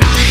to